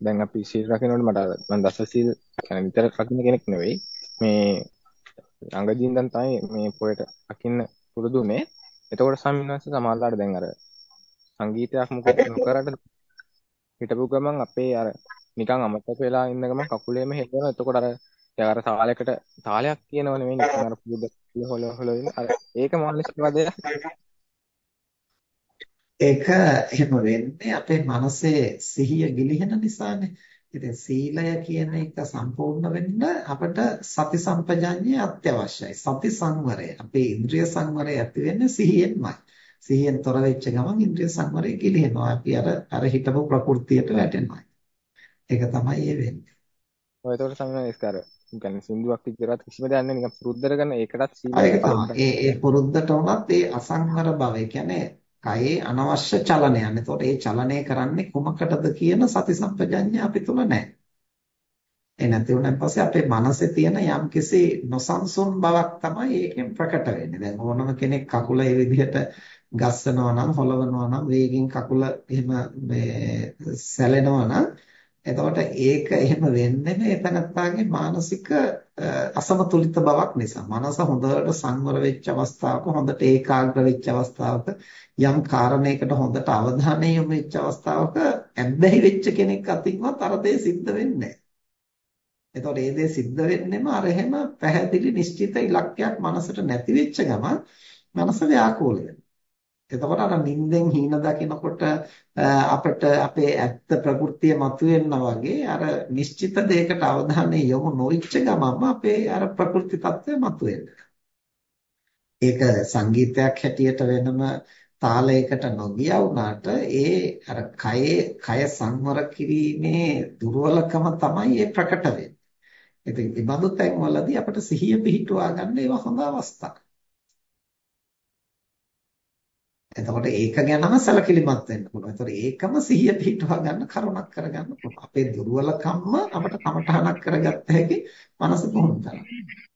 දැන් අපි සීල් රකින්නකොට මට මම දස සීල් කියන්නේ විතර රකින්න කෙනෙක් නෙවෙයි. මේ ළඟදීන් දැන් තමයි මේ පොයට රකින්න පුරුදුනේ. එතකොට සම්මිනවස සමාල්ලාට දැන් අර සංගීතයක් මොකද නොකරට හිටපු ගමන් අපේ අර නිකන් අමතක වෙලා ඉන්න ගමන් කකුලේම හෙල්ලෙනවා. එතකොට අර අර තාලයකට තාලයක් කියනව නෙවෙයි නිකන් අර පුරුද්ද හොල හොල ඉන්න. අර ඒක මානසික වදයක්. ඒක එහෙම වෙන්නේ අපේ මනසේ සිහිය ගිලිහෙන නිසානේ. ඉතින් සීලය කියන එක සම්පූර්ණ වෙන්න අපට සති සම්පජාඤ්ඤය අත්‍යවශ්‍යයි. සති සංවරය. අපේ ඉන්ද්‍රිය සංවරය ඇති වෙන්නේ සිහියෙන්මයි. සිහියෙන් තොර වෙච්ච ගමන් ඉන්ද්‍රිය සංවරය ගිලිහෙනවා. අපි අර අර හිතපු ප්‍රകൃතියට වැටෙනවා. ඒක තමයි ඒ වෙන්නේ. ඔය ඒතකොට සම්මානස්කාර. කියන්නේ සින්දුවක් විතරත් කිසිම දෙයක් නැහැ නිකන් පුරුද්දට ගන්න ඒකටත් සීලය. ඒක තමයි. ඒ ඒ පුරුද්දට උනත් ඒ අසංවර. ඒ කියන්නේ කයේ අනවශ්‍ය චලනයක්. එතකොට ඒ චලනය කරන්නේ කුමකටද කියන සති සම්පජඤ්ඤය අපි තුල නැහැ. ඒ නැති වුණාන් පස්සේ අපේ මනසේ තියෙන යම්කිසි නොසන්සුන් බවක් තමයි ඒකෙන් ප්‍රකට වෙන්නේ. දැන් ඕනම කෙනෙක් කකුල ඒ විදිහට ගස්සනවා නම් හොලවනවා නම් වේගෙන් කකුල එහෙම මේ සැලෙනවා නම් එතකොට ඒක එහෙම වෙන්නේ මේ තනත්තාගේ මානසික අසමතුලිත බවක් නිසා. මනස හොඳට සංවර වෙච්ච අවස්ථාවක හොඳට ඒකාග්‍ර වෙච්ච අවස්ථාවක යම් කාරණයකට හොඳට අවධානය යොමු වෙච්ච අවස්ථාවක ඇබ්බැහි වෙච්ච කෙනෙක් අතින්වත් අර දේ සිද්ධ වෙන්නේ නැහැ. එතකොට මේ දේ සිද්ධ වෙන්නෙම අර එහෙම පැහැදිලි නිශ්චිත ඉලක්කයක් මනසට නැති වෙච්ච ගමන් මනස ව්‍යාකූල වෙනවා. එතකොට අර නිින්දෙන් හීන දකිනකොට අපිට අපේ ඇත්ත ප්‍රകൃතිය මතුවෙනවා වගේ අර නිශ්චිත දෙයකට අවධානය යොමු නොවිච්ච ගමන්ම අපේ අර ප්‍රകൃති తත්වය මතුවෙනවා. ඒක සංගීතයක් හැටියට වෙනම තාලයකට නොගිය වුණාට ඒ අර කයේ කය සංවර කිරීමේ දුර්වලකම තමයි ඒ ප්‍රකට වෙන්නේ. ඉතින් මේ බඳු තැන් වලදී අපිට සිහිය පිහිටුවා ගන්න ඒවා හොඳ අවස්ථාවක්. එතකොට ඒක ගැනම සැලකිලිමත් වෙන්න පුළුවන්. එතකොට ඒකම සිහිය පිහිටවා ගන්න කරුණක් කරගන්න පුළුවන්. අපේ දුර්වලකම්ම අපිට කමඨහනක් කරගත්ත හැකි මනස පුහුණු කරගන්න.